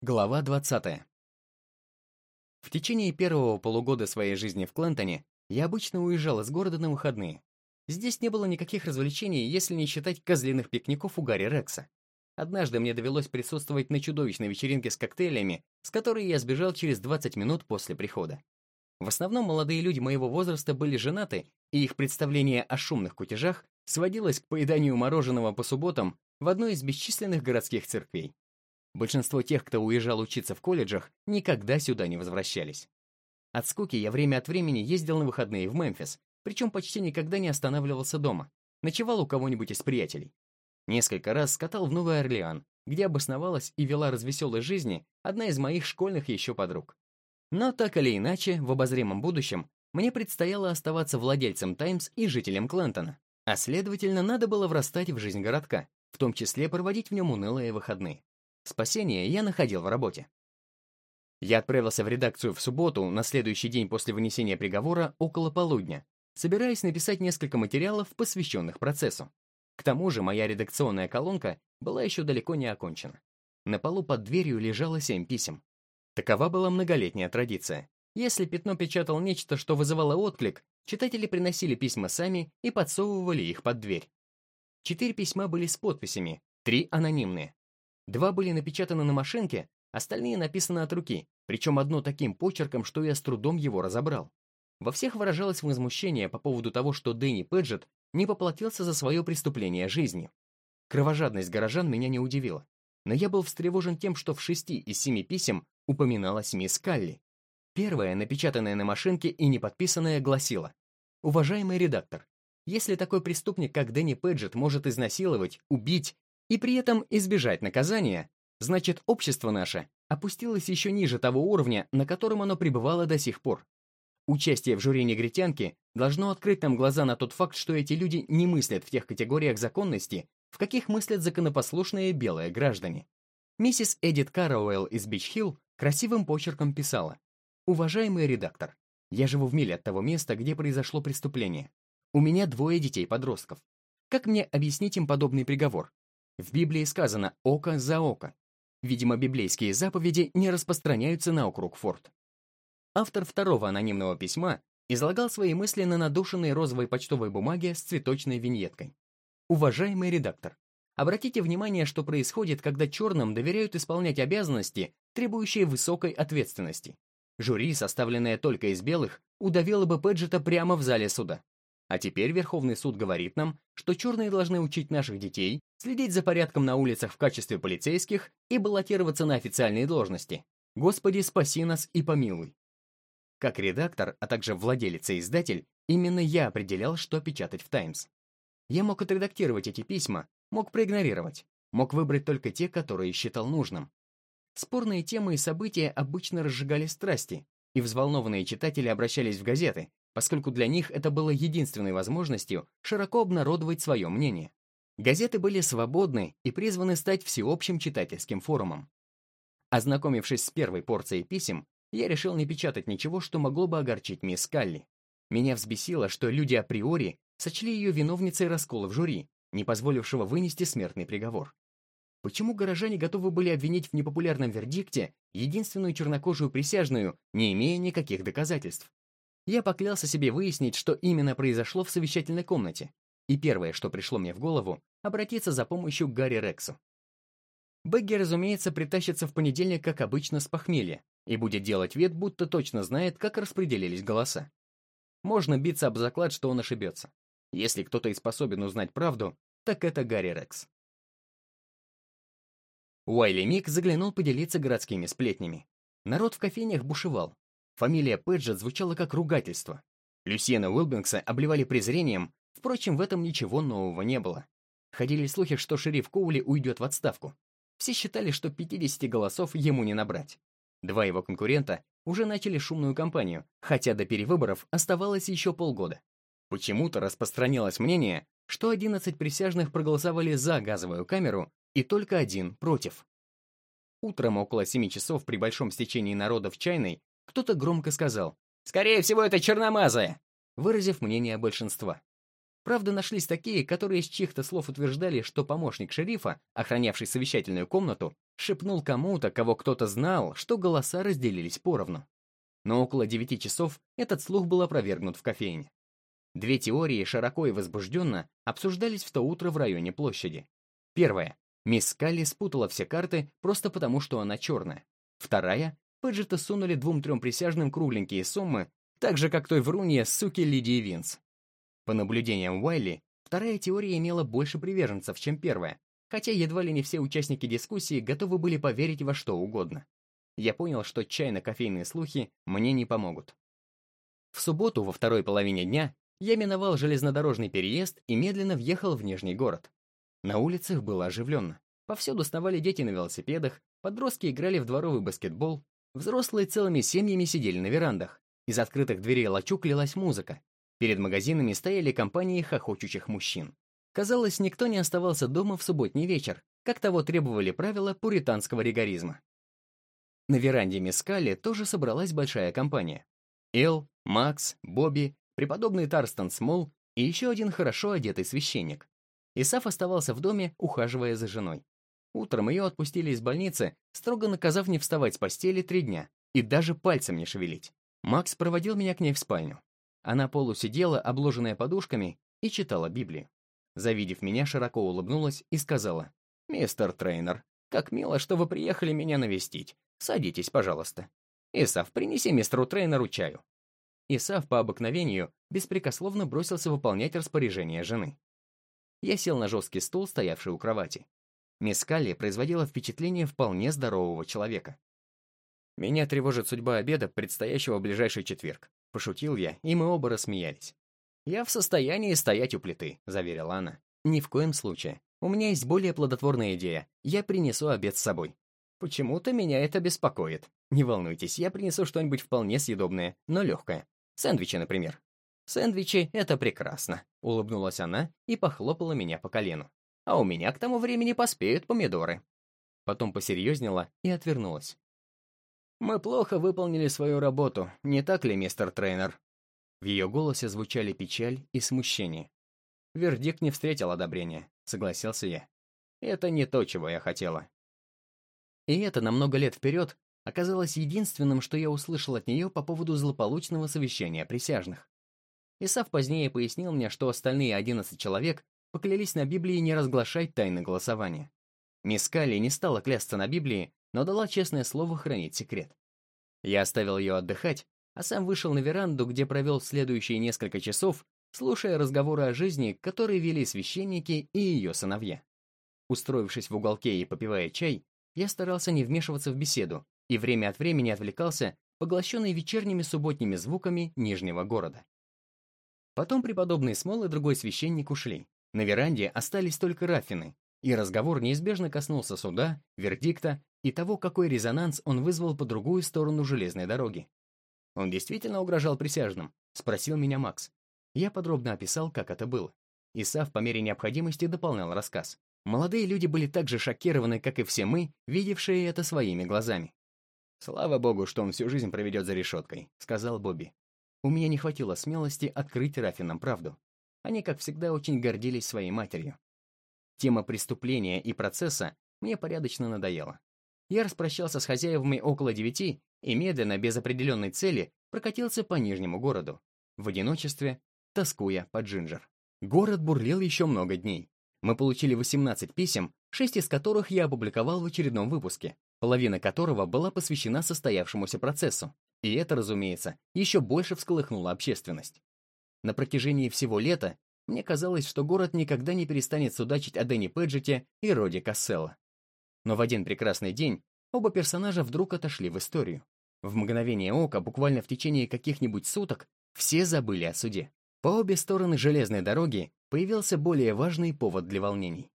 Глава 20. В течение первого полугода своей жизни в Клентоне я обычно уезжал из города на выходные. Здесь не было никаких развлечений, если не считать козлиных пикников у Гарри Рекса. Однажды мне довелось присутствовать на чудовищной вечеринке с коктейлями, с которой я сбежал через 20 минут после прихода. В основном молодые люди моего возраста были женаты, и их представление о шумных кутежах сводилось к поеданию мороженого по субботам в одной из бесчисленных городских церквей. Большинство тех, кто уезжал учиться в колледжах, никогда сюда не возвращались. От скуки я время от времени ездил на выходные в Мемфис, причем почти никогда не останавливался дома. Ночевал у кого-нибудь из приятелей. Несколько раз скатал в Новый Орлеан, где обосновалась и вела развеселой жизни одна из моих школьных еще подруг. Но так или иначе, в обозримом будущем мне предстояло оставаться владельцем «Таймс» и жителем Клентона, а следовательно, надо было врастать в жизнь городка, в том числе проводить в нем унылые выходные. Спасение я находил в работе. Я отправился в редакцию в субботу, на следующий день после вынесения приговора, около полудня, собираясь написать несколько материалов, посвященных процессу. К тому же моя редакционная колонка была еще далеко не окончена. На полу под дверью лежало семь писем. Такова была многолетняя традиция. Если пятно печатал нечто, что вызывало отклик, читатели приносили письма сами и подсовывали их под дверь. Четыре письма были с подписями, три анонимные. Два были напечатаны на машинке, остальные написаны от руки, причем одно таким почерком, что я с трудом его разобрал. Во всех выражалось возмущение по поводу того, что Дэнни Пэджетт не поплатился за свое преступление жизнью. Кровожадность горожан меня не удивила, но я был встревожен тем, что в шести из семи писем упоминалась мисс Калли. Первое, напечатанное на машинке и не подписанное, гласило «Уважаемый редактор, если такой преступник, как Дэнни Пэджетт, может изнасиловать, убить и при этом избежать наказания, значит, общество наше опустилось еще ниже того уровня, на котором оно пребывало до сих пор. Участие в жюри негритянки должно открыть нам глаза на тот факт, что эти люди не мыслят в тех категориях законности, в каких мыслят законопослушные белые граждане. Миссис Эдит Карроуэлл из Бич-Хилл красивым почерком писала «Уважаемый редактор, я живу в миле от того места, где произошло преступление. У меня двое детей-подростков. Как мне объяснить им подобный приговор? В Библии сказано «око за око». Видимо, библейские заповеди не распространяются на округ Форт. Автор второго анонимного письма излагал свои мысли на надушенной розовой почтовой бумаге с цветочной виньеткой. Уважаемый редактор, обратите внимание, что происходит, когда черным доверяют исполнять обязанности, требующие высокой ответственности. Жюри, составленное только из белых, удавило бы Пэджета прямо в зале суда. А теперь Верховный суд говорит нам, что черные должны учить наших детей, следить за порядком на улицах в качестве полицейских и баллотироваться на официальные должности. Господи, спаси нас и помилуй. Как редактор, а также владелец и издатель, именно я определял, что печатать в «Таймс». Я мог отредактировать эти письма, мог проигнорировать, мог выбрать только те, которые считал нужным. Спорные темы и события обычно разжигали страсти, и взволнованные читатели обращались в газеты, поскольку для них это было единственной возможностью широко обнародовать свое мнение. Газеты были свободны и призваны стать всеобщим читательским форумом. Ознакомившись с первой порцией писем, я решил не печатать ничего, что могло бы огорчить мисс Калли. Меня взбесило, что люди априори сочли ее виновницей раскола в жюри, не позволившего вынести смертный приговор. Почему горожане готовы были обвинить в непопулярном вердикте единственную чернокожую присяжную, не имея никаких доказательств? Я поклялся себе выяснить, что именно произошло в совещательной комнате, и первое, что пришло мне в голову, обратиться за помощью к Гарри Рексу. Бегги, разумеется, притащится в понедельник, как обычно, с похмелья, и будет делать вид, будто точно знает, как распределились голоса. Можно биться об заклад, что он ошибется. Если кто-то и способен узнать правду, так это Гарри Рекс. Уайли Мик заглянул поделиться городскими сплетнями. Народ в кофейнях бушевал, Фамилия Пэджет звучала как ругательство. Люсьена Уилбингса обливали презрением, впрочем, в этом ничего нового не было. Ходили слухи, что шериф Коули уйдет в отставку. Все считали, что 50 голосов ему не набрать. Два его конкурента уже начали шумную кампанию, хотя до перевыборов оставалось еще полгода. Почему-то распространилось мнение, что 11 присяжных проголосовали за газовую камеру и только один против. Утром около 7 часов при большом стечении народа в чайной кто-то громко сказал «Скорее всего, это черномазая», выразив мнение большинства. Правда, нашлись такие, которые из чьих-то слов утверждали, что помощник шерифа, охранявший совещательную комнату, шепнул кому-то, кого кто-то знал, что голоса разделились поровну. Но около девяти часов этот слух был опровергнут в кофейне. Две теории широко и возбужденно обсуждались в то утро в районе площади. Первая. Мисс Калли спутала все карты просто потому, что она черная. Вторая. Пэджета сунули двум-трем присяжным кругленькие суммы, так же, как той врунье суки Лидии Винс. По наблюдениям Уайли, вторая теория имела больше приверженцев, чем первая, хотя едва ли не все участники дискуссии готовы были поверить во что угодно. Я понял, что чайно-кофейные слухи мне не помогут. В субботу во второй половине дня я миновал железнодорожный переезд и медленно въехал в Нижний город. На улицах было оживленно. Повсюду сновали дети на велосипедах, подростки играли в дворовый баскетбол, взрослые целыми семьями сидели на верандах. Из открытых дверей лачуг лилась музыка. Перед магазинами стояли компании хохочущих мужчин. Казалось, никто не оставался дома в субботний вечер, как того требовали правила пуританского ригоризма. На веранде Мискали тоже собралась большая компания. Эл, Макс, Бобби, преподобный Тарстон Смол и еще один хорошо одетый священник. Исаф оставался в доме, ухаживая за женой. Утром ее отпустили из больницы, строго наказав не вставать с постели три дня и даже пальцем не шевелить. Макс проводил меня к ней в спальню. Она полусидела, обложенная подушками, и читала Библию. Завидев меня, широко улыбнулась и сказала, «Мистер Трейнер, как мило, что вы приехали меня навестить. Садитесь, пожалуйста. Исав, принеси мистеру Трейнеру чаю. Исав по обыкновению беспрекословно бросился выполнять распоряжение жены. Я сел на жесткий стул, стоявший у кровати. Мисс Калли производила впечатление вполне здорового человека. «Меня тревожит судьба обеда, предстоящего в ближайший четверг», — пошутил я, и мы оба рассмеялись. «Я в состоянии стоять у плиты», — заверила она. «Ни в коем случае. У меня есть более плодотворная идея. Я принесу обед с собой». «Почему-то меня это беспокоит. Не волнуйтесь, я принесу что-нибудь вполне съедобное, но легкое. Сэндвичи, например. Сэндвичи — это прекрасно, улыбнулась она и похлопала меня по колену. А у меня к тому времени поспеют помидоры. Потом посерьезнела и отвернулась. Мы плохо выполнили свою работу, не так ли, мистер тренер? В ее голосе звучали печаль и смущение. Вердикт не встретил одобрения, согласился я. Это не то, чего я хотела. И это на много лет вперед оказалось единственным, что я услышал от нее по поводу злополучного совещания присяжных. Исав позднее пояснил мне, что остальные 11 человек поклялись на Библии не разглашать тайны голосования. Мисс Калли не стала клясться на Библии, но дала честное слово хранить секрет. Я оставил ее отдыхать, а сам вышел на веранду, где провел следующие несколько часов, слушая разговоры о жизни, которые вели священники и ее сыновья. Устроившись в уголке и попивая чай, я старался не вмешиваться в беседу, и время от времени отвлекался, поглощенный вечерними субботними звуками Нижнего города. Потом преподобный Смол и другой священник ушли. На веранде остались только Рафины, и разговор неизбежно коснулся суда, вердикта и того, какой резонанс он вызвал по другую сторону железной дороги. «Он действительно угрожал присяжным?» — спросил меня Макс. Я подробно описал, как это было. Исав по мере необходимости дополнял рассказ. Молодые люди были так же шокированы, как и все мы, видевшие это своими глазами. «Слава богу, что он всю жизнь проведет за решеткой», — сказал Бобби. У меня не хватило смелости открыть Рафинам правду. Они, как всегда, очень гордились своей матерью. Тема преступления и процесса мне порядочно надоела. Я распрощался с хозяевами около девяти и медленно, без определенной цели, прокатился по Нижнему городу. В одиночестве, тоскуя по Джинджер. Город бурлил еще много дней. Мы получили 18 писем, шесть из которых я опубликовал в очередном выпуске, половина которого была посвящена состоявшемуся процессу. И это, разумеется, еще больше всколыхнуло общественность. На протяжении всего лета мне казалось, что город никогда не перестанет судачить о Дэнни Пэджете и Роди Касселла. Но в один прекрасный день оба персонажа вдруг отошли в историю. В мгновение ока, буквально в течение каких-нибудь суток, все забыли о суде. По обе стороны железной дороги появился более важный повод для волнений.